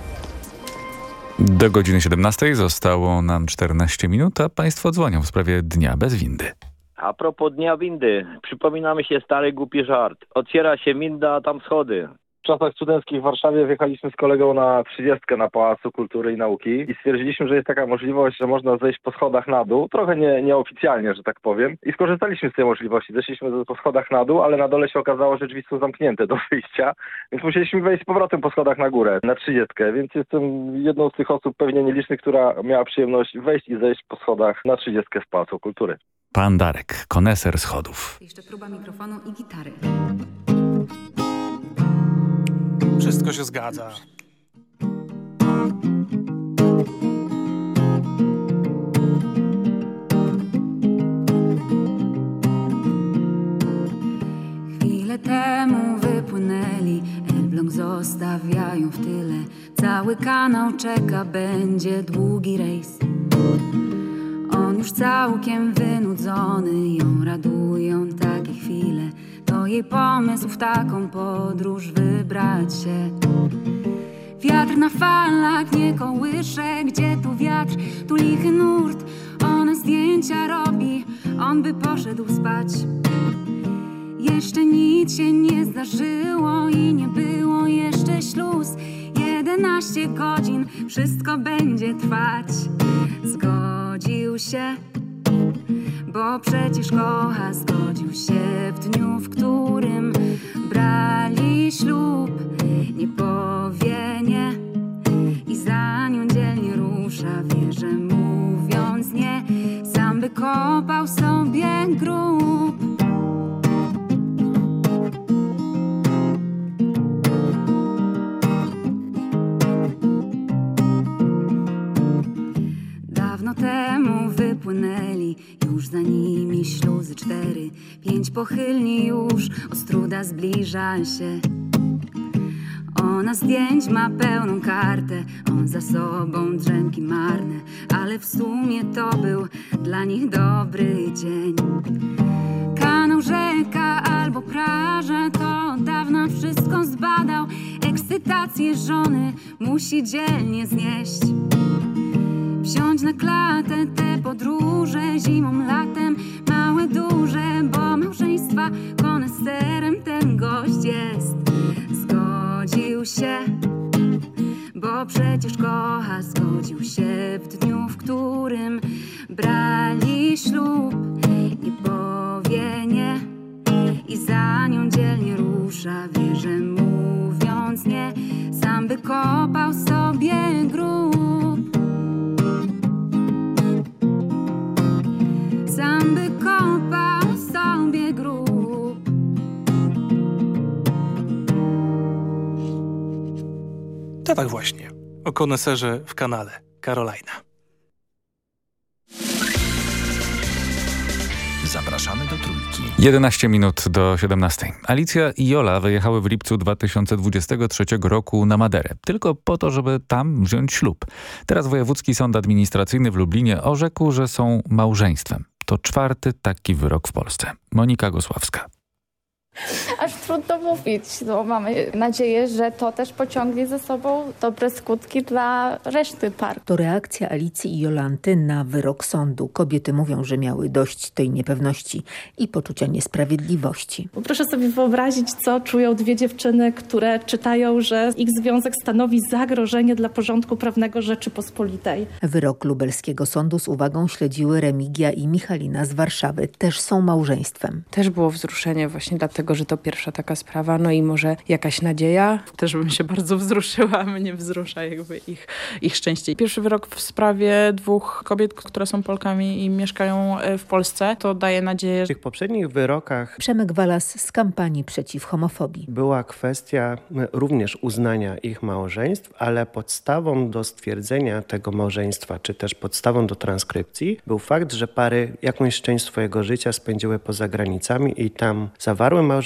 Do godziny 17 zostało nam 14 minut, a Państwo dzwonią w sprawie Dnia bez windy. A propos Dnia Windy, przypominamy się stary głupi żart. Otwiera się winda, a tam schody. W czasach studenckich w Warszawie wjechaliśmy z kolegą na trzydziestkę na Pałacu Kultury i Nauki i stwierdziliśmy, że jest taka możliwość, że można zejść po schodach na dół, trochę nie, nieoficjalnie, że tak powiem. I skorzystaliśmy z tej możliwości. Zeszliśmy po schodach na dół, ale na dole się okazało, że drzwi są zamknięte do wyjścia, więc musieliśmy wejść z powrotem po schodach na górę, na trzydziestkę, więc jestem jedną z tych osób pewnie nielicznych, która miała przyjemność wejść i zejść po schodach na trzydziestkę w Pałacu Kultury. Pan Darek, koneser schodów. Jeszcze próba mikrofonu i gitary. Wszystko się zgadza. Chwilę temu wypłynęli, Elbląg zostawiają w tyle. Cały kanał czeka, będzie długi rejs. On już całkiem wynudzony, ją radują takie chwile. Jej pomysł w taką podróż wybrać się. Wiatr na falach nie kołysze, gdzie tu wiatr, tu lichy nurt. Ona zdjęcia robi, on by poszedł spać. Jeszcze nic się nie zdarzyło i nie było jeszcze śluz. 11 godzin, wszystko będzie trwać. Zgodził się, bo przecież kocha. Zgodził się w dniu, w którym brali ślub. Nie powie nie i za nią dzielnie rusza. Wie, że mówiąc nie, sam by kopał sobie grób. Dawno temu wypłynęli, już za nimi śluzy cztery. Pięć pochylni już, ostruda zbliża się. Ona zdjęć ma pełną kartę, on za sobą drzemki marne, ale w sumie to był dla nich dobry dzień. Kanał, rzeka albo plaża, to od dawna wszystko zbadał. Ekscytację żony musi dzielnie znieść. Wziąć na klatę te podróże zimą, latem, małe, duże, bo małżeństwa koneserem ten gość jest. Zgodził się, bo przecież kocha, zgodził się w dniu, w którym brali ślub. Nie powie nie i za nią dzielnie rusza, wie, że mówiąc nie, sam by kopał sobie grób. To tak właśnie. O koneserze w kanale. Karolina. Zapraszamy do trójki. 11 minut do 17. Alicja i Jola wyjechały w lipcu 2023 roku na Maderę. Tylko po to, żeby tam wziąć ślub. Teraz Wojewódzki Sąd Administracyjny w Lublinie orzekł, że są małżeństwem. To czwarty taki wyrok w Polsce. Monika Gosławska. Aż trudno mówić. No, mamy nadzieję, że to też pociągnie ze sobą dobre skutki dla reszty par. To reakcja Alicji i Jolanty na wyrok sądu. Kobiety mówią, że miały dość tej niepewności i poczucia niesprawiedliwości. Proszę sobie wyobrazić, co czują dwie dziewczyny, które czytają, że ich związek stanowi zagrożenie dla porządku prawnego Rzeczypospolitej. Wyrok lubelskiego sądu z uwagą śledziły Remigia i Michalina z Warszawy. Też są małżeństwem. Też było wzruszenie właśnie dlatego, że to pierwsza taka sprawa, no i może jakaś nadzieja. Też bym się bardzo wzruszyła, mnie wzrusza jakby ich, ich szczęście. Pierwszy wyrok w sprawie dwóch kobiet, które są Polkami i mieszkają e, w Polsce, to daje nadzieję, W tych poprzednich wyrokach Przemek Walas z kampanii przeciw homofobii. była kwestia m, również uznania ich małżeństw, ale podstawą do stwierdzenia tego małżeństwa, czy też podstawą do transkrypcji był fakt, że pary jakąś część swojego życia spędziły poza granicami i tam zawarły małżeństwo,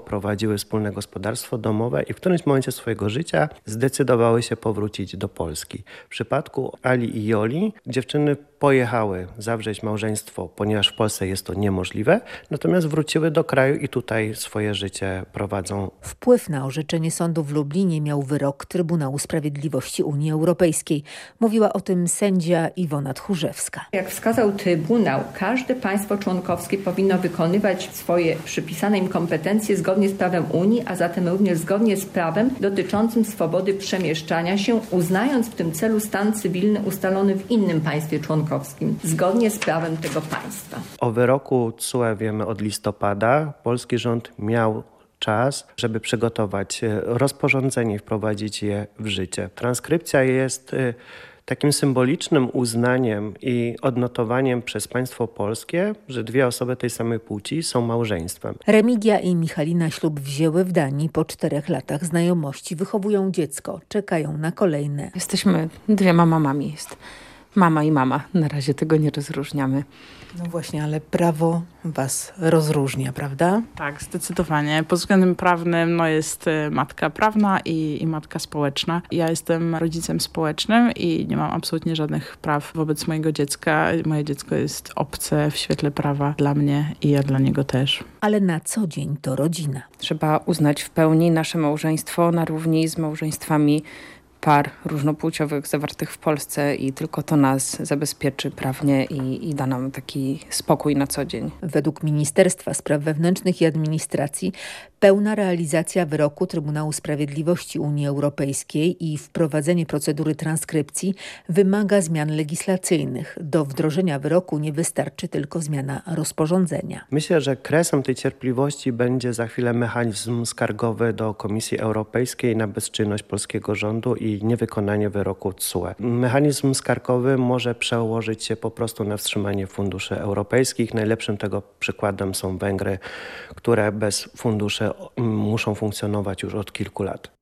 prowadziły wspólne gospodarstwo domowe i w którymś momencie swojego życia zdecydowały się powrócić do Polski. W przypadku Ali i Joli dziewczyny pojechały zawrzeć małżeństwo, ponieważ w Polsce jest to niemożliwe, natomiast wróciły do kraju i tutaj swoje życie prowadzą. Wpływ na orzeczenie sądu w Lublinie miał wyrok Trybunału Sprawiedliwości Unii Europejskiej. Mówiła o tym sędzia Iwona Tchórzewska. Jak wskazał Trybunał, każde państwo członkowskie powinno wykonywać swoje przypisane im kompetencje zgodnie z prawem Unii, a zatem również zgodnie z prawem dotyczącym swobody przemieszczania się, uznając w tym celu stan cywilny ustalony w innym państwie członkowskim, zgodnie z prawem tego państwa. O wyroku TSUE wiemy od listopada. Polski rząd miał czas, żeby przygotować e, rozporządzenie i wprowadzić je w życie. Transkrypcja jest e, takim symbolicznym uznaniem i odnotowaniem przez państwo polskie, że dwie osoby tej samej płci są małżeństwem. Remigia i Michalina ślub wzięły w Danii po czterech latach znajomości. Wychowują dziecko, czekają na kolejne. Jesteśmy dwiema mamami. Jest mama i mama. Na razie tego nie rozróżniamy. No właśnie, ale prawo was rozróżnia, prawda? Tak, zdecydowanie. Pod względem prawnym no jest y, matka prawna i, i matka społeczna. Ja jestem rodzicem społecznym i nie mam absolutnie żadnych praw wobec mojego dziecka. Moje dziecko jest obce w świetle prawa dla mnie i ja dla niego też. Ale na co dzień to rodzina. Trzeba uznać w pełni nasze małżeństwo na równi z małżeństwami par różnopłciowych zawartych w Polsce i tylko to nas zabezpieczy prawnie i, i da nam taki spokój na co dzień. Według Ministerstwa Spraw Wewnętrznych i Administracji pełna realizacja wyroku Trybunału Sprawiedliwości Unii Europejskiej i wprowadzenie procedury transkrypcji wymaga zmian legislacyjnych. Do wdrożenia wyroku nie wystarczy tylko zmiana rozporządzenia. Myślę, że kresem tej cierpliwości będzie za chwilę mechanizm skargowy do Komisji Europejskiej na bezczynność polskiego rządu i niewykonanie wyroku TSUE. Mechanizm skargowy może przełożyć się po prostu na wstrzymanie funduszy europejskich. Najlepszym tego przykładem są Węgry, które bez funduszy muszą funkcjonować już od kilku lat.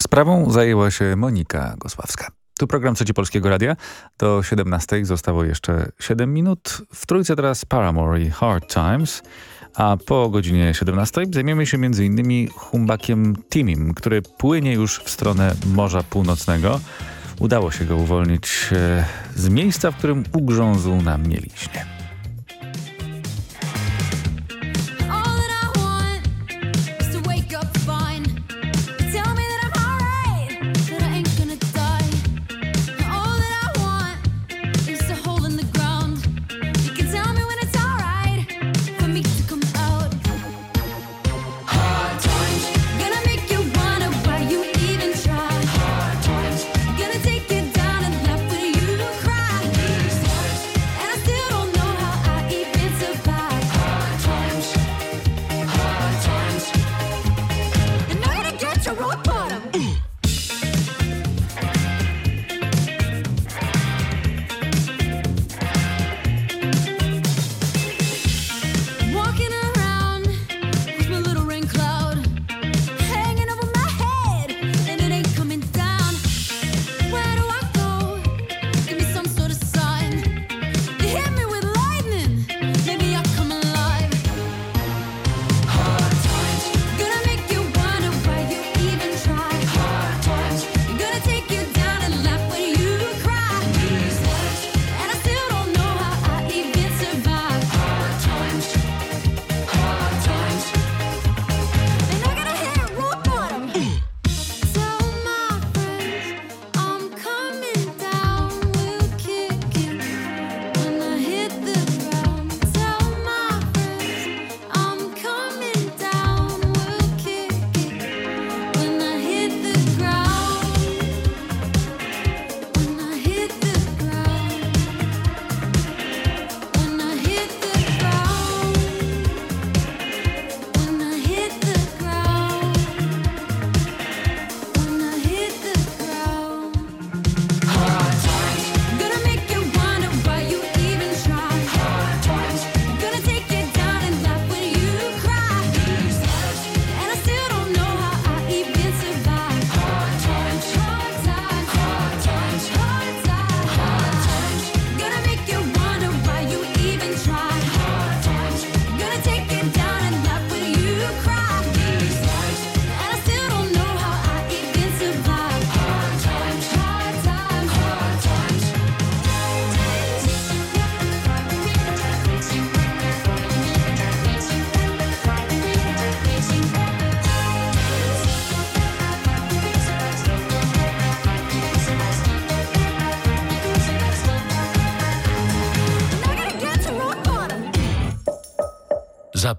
Sprawą zajęła się Monika Gosławska. Tu program Trzeci Polskiego Radia. Do 17 zostało jeszcze 7 minut. W trójce teraz Paramore i Hard Times. A po godzinie 17 zajmiemy się m.in. humbakiem Timim, który płynie już w stronę Morza Północnego. Udało się go uwolnić e, z miejsca, w którym ugrzązł na mieliśnie.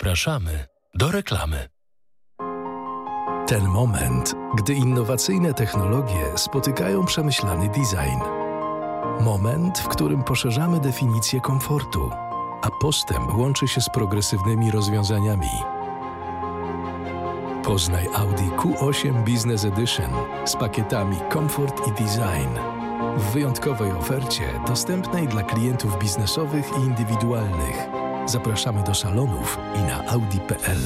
Zapraszamy do reklamy. Ten moment, gdy innowacyjne technologie spotykają przemyślany design. Moment, w którym poszerzamy definicję komfortu, a postęp łączy się z progresywnymi rozwiązaniami. Poznaj Audi Q8 Business Edition z pakietami Comfort i Design. W wyjątkowej ofercie dostępnej dla klientów biznesowych i indywidualnych. Zapraszamy do salonów i na audi.pl.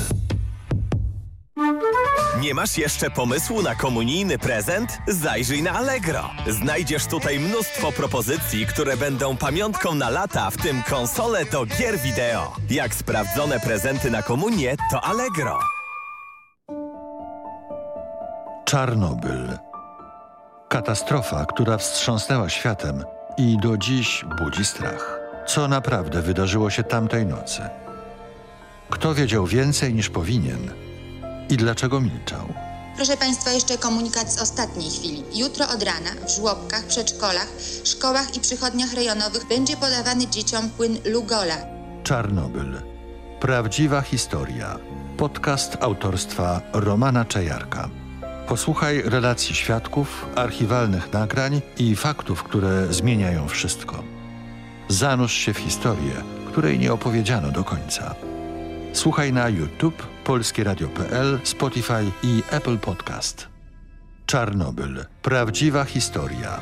Nie masz jeszcze pomysłu na komunijny prezent? Zajrzyj na Allegro. Znajdziesz tutaj mnóstwo propozycji, które będą pamiątką na lata, w tym konsole do gier wideo. Jak sprawdzone prezenty na komunię, to Allegro. Czarnobyl. Katastrofa, która wstrząsnęła światem i do dziś budzi strach. Co naprawdę wydarzyło się tamtej nocy? Kto wiedział więcej niż powinien i dlaczego milczał? Proszę Państwa, jeszcze komunikat z ostatniej chwili. Jutro od rana w żłobkach, przedszkolach, szkołach i przychodniach rejonowych będzie podawany dzieciom płyn Lugola. Czarnobyl. Prawdziwa historia. Podcast autorstwa Romana Czajarka. Posłuchaj relacji świadków, archiwalnych nagrań i faktów, które zmieniają wszystko. Zanurz się w historię, której nie opowiedziano do końca. Słuchaj na YouTube, polskieradio.pl, Spotify i Apple Podcast. Czarnobyl. Prawdziwa historia.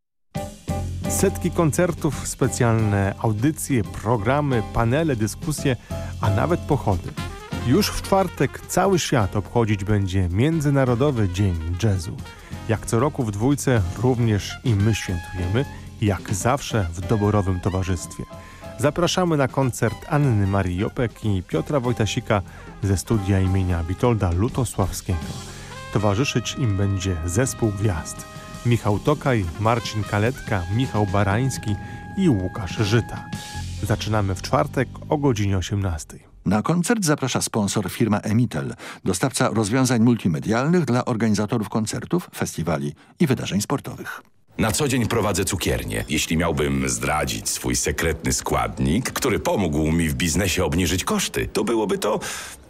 Setki koncertów, specjalne audycje, programy, panele, dyskusje, a nawet pochody. Już w czwartek cały świat obchodzić będzie Międzynarodowy Dzień Jazzu. Jak co roku w dwójce również i my świętujemy, jak zawsze w doborowym towarzystwie. Zapraszamy na koncert Anny Marii Jopek i Piotra Wojtasika ze studia imienia Witolda Lutosławskiego. Towarzyszyć im będzie zespół gwiazd. Michał Tokaj, Marcin Kaletka, Michał Barański i Łukasz Żyta. Zaczynamy w czwartek o godzinie 18. Na koncert zaprasza sponsor firma Emitel, dostawca rozwiązań multimedialnych dla organizatorów koncertów, festiwali i wydarzeń sportowych. Na co dzień prowadzę cukiernię. Jeśli miałbym zdradzić swój sekretny składnik, który pomógł mi w biznesie obniżyć koszty, to byłoby to